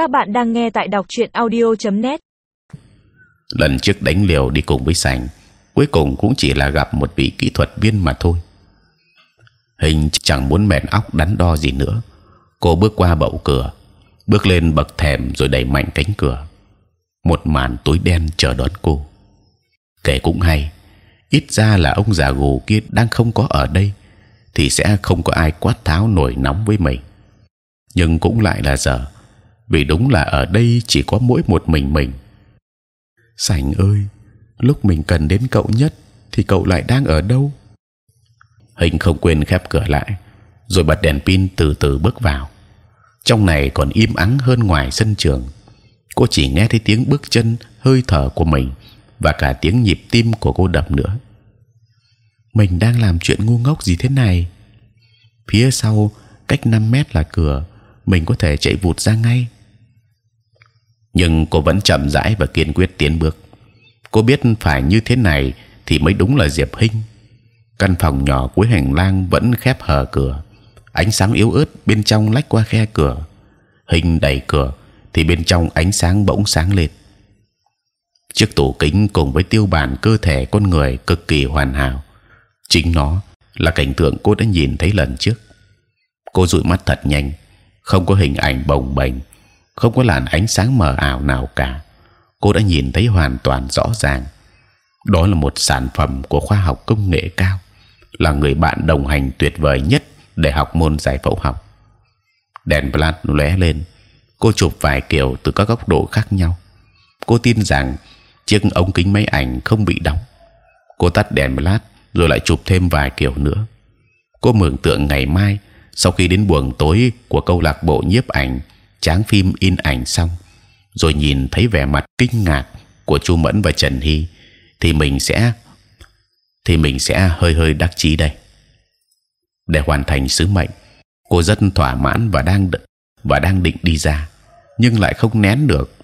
Các bạn đang nghe tại đọc truyện audio.net. Lần trước đánh liều đi cùng với sành, cuối cùng cũng chỉ là gặp một vị kỹ thuật viên mà thôi. Hình chẳng muốn mệt óc đắn đo gì nữa. Cô bước qua bậu cửa, bước lên bậc thềm rồi đẩy mạnh cánh cửa. Một màn tối đen chờ đón cô. Kể cũng hay, ít ra là ông già gù kia đang không có ở đây, thì sẽ không có ai quát tháo nổi nóng với mình. Nhưng cũng lại là giờ, vì đúng là ở đây chỉ có mỗi một mình mình. Sảnh ơi, lúc mình cần đến cậu nhất thì cậu lại đang ở đâu? Hình không quên khép cửa lại, rồi bật đèn pin từ từ bước vào. Trong này còn im ắng hơn ngoài sân trường. Cô chỉ nghe thấy tiếng bước chân, hơi thở của mình và cả tiếng nhịp tim của cô đập nữa. Mình đang làm chuyện ngu ngốc gì thế này? Phía sau cách 5 mét là cửa, mình có thể chạy vụt ra ngay. Nhưng cô vẫn chậm rãi và kiên quyết tiến bước. Cô biết phải như thế này thì mới đúng là Diệp Hinh. Căn phòng nhỏ cuối hành lang vẫn khép hờ cửa, ánh sáng yếu ớt bên trong lách qua khe cửa. Hình đẩy cửa thì bên trong ánh sáng bỗng sáng lên. Chiếc tủ kính cùng với tiêu bản cơ thể con người cực kỳ hoàn hảo, chính nó là cảnh tượng cô đã nhìn thấy lần trước. Cô dụi mắt thật nhanh, không có hình ảnh bồng bềnh, không có làn ánh sáng mờ ảo nào cả. Cô đã nhìn thấy hoàn toàn rõ ràng. Đó là một sản phẩm của khoa học công nghệ cao, là người bạn đồng hành tuyệt vời nhất để học môn giải phẫu học. Đèn flash lóe lên, cô chụp vài kiểu từ các góc độ khác nhau. Cô tin rằng chiếc ống kính máy ảnh không bị đóng. Cô tắt đèn flash rồi lại chụp thêm vài kiểu nữa. Cô mường tượng ngày mai sau khi đến buồng tối của câu lạc bộ nhiếp ảnh tráng phim in ảnh xong, rồi nhìn thấy vẻ mặt kinh ngạc của Chu Mẫn và Trần Hi thì mình sẽ thì mình sẽ hơi hơi đắc chí đây. Để hoàn thành sứ mệnh, cô rất thỏa mãn và đang và đang định đi ra, nhưng lại không nén được.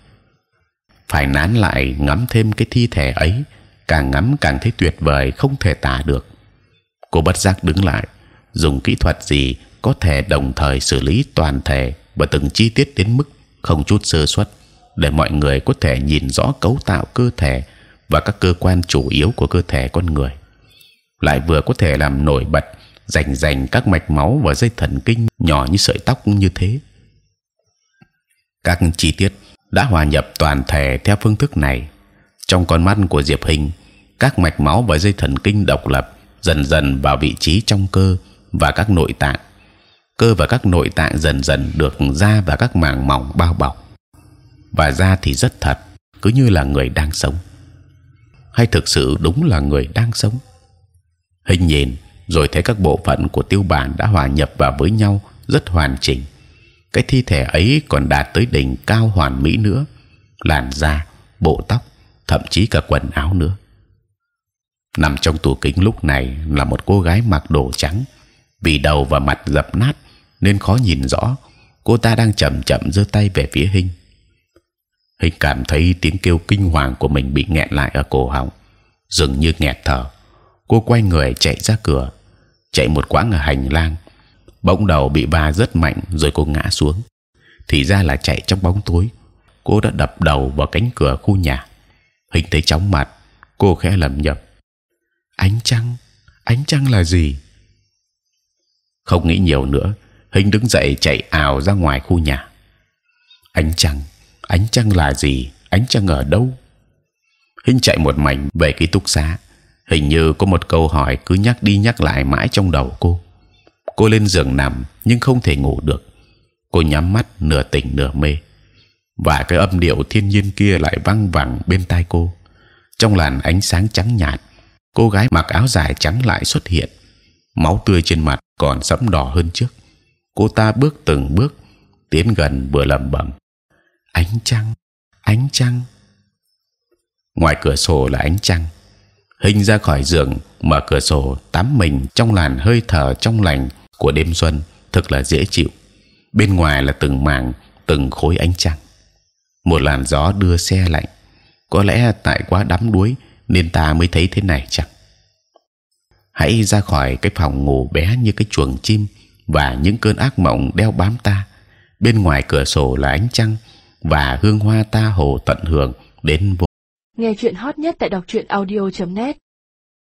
Phải nán lại ngắm thêm cái thi thể ấy, càng ngắm càng thấy tuyệt vời không thể tả được. Cô bất giác đứng lại, dùng kỹ thuật gì có thể đồng thời xử lý toàn thể và từng chi tiết đến mức không chút sơ suất, để mọi người có thể nhìn rõ cấu tạo cơ thể và các cơ quan chủ yếu của cơ thể con người. Lại vừa có thể làm nổi bật, rành rành các mạch máu và dây thần kinh nhỏ như sợi tóc như thế. Các chi tiết đã hòa nhập toàn thể theo phương thức này. Trong con mắt của diệp hình, các mạch máu và dây thần kinh độc lập dần dần vào vị trí trong cơ và các nội tạng cơ và các nội tạng dần dần được da và các màng mỏng bao bọc. Và da thì rất thật, cứ như là người đang sống. Hay thực sự đúng là người đang sống? Hình nhìn, rồi thấy các bộ phận của tiêu bản đã hòa nhập vào với nhau rất hoàn chỉnh. Cái thi thể ấy còn đạt tới đỉnh cao hoàn mỹ nữa. Làn da, bộ tóc, thậm chí cả quần áo nữa. Nằm trong tủ kính lúc này là một cô gái mặc đồ trắng, vì đầu và mặt dập nát nên khó nhìn rõ. Cô ta đang chậm chậm giơ tay về phía hình hình cảm thấy tiếng kêu kinh hoàng của mình bị nghẹn lại ở cổ họng. Dường như nghẹt thở. Cô quay người chạy ra cửa. Chạy một quãng ở hành lang. Bỗng đầu bị va rất mạnh rồi cô ngã xuống. Thì ra là chạy trong bóng tối. Cô đã đập đầu vào cánh cửa khu nhà. Hình thấy chóng mặt. Cô khẽ lẩm nhẩm. Ánh trăng? Ánh trăng là gì? Không nghĩ nhiều nữa hình đứng dậy chạy ảo ra ngoài khu nhà. Ánh trăng ánh trăng là gì? Ánh trăng ở đâu? Hình chạy một mảnh về ký túc xá. Hình như có một câu hỏi cứ nhắc đi nhắc lại mãi trong đầu cô. Cô lên giường nằm nhưng không thể ngủ được. Cô nhắm mắt nửa tỉnh nửa mê. Và cái âm điệu thiên nhiên kia lại vang vẳng bên tai cô. Trong làn ánh sáng trắng nhạt, cô gái mặc áo dài trắng lại xuất hiện. Máu tươi trên mặt còn sẫm đỏ hơn trước cô ta bước từng bước, tiến gần vừa lẩm bẩm. Ánh trăng ánh trăng. Ngoài cửa sổ là ánh trăng. Hình ra khỏi giường, mở cửa sổ, tắm mình trong làn hơi thở trong lành của đêm xuân, thật là dễ chịu. Bên ngoài là từng mảng, từng khối ánh trăng. Một làn gió đưa xe lạnh. Có lẽ tại quá đắm đuối nên ta mới thấy thế này chẳng hãy ra khỏi cái phòng ngủ bé như cái chuồng chim và những cơn ác mộng đeo bám ta. Bên ngoài cửa sổ là ánh trăng và hương hoa ta hồ tận hưởng đến vô Nghe chuyện hot nhất tại đọc truyện audio .net.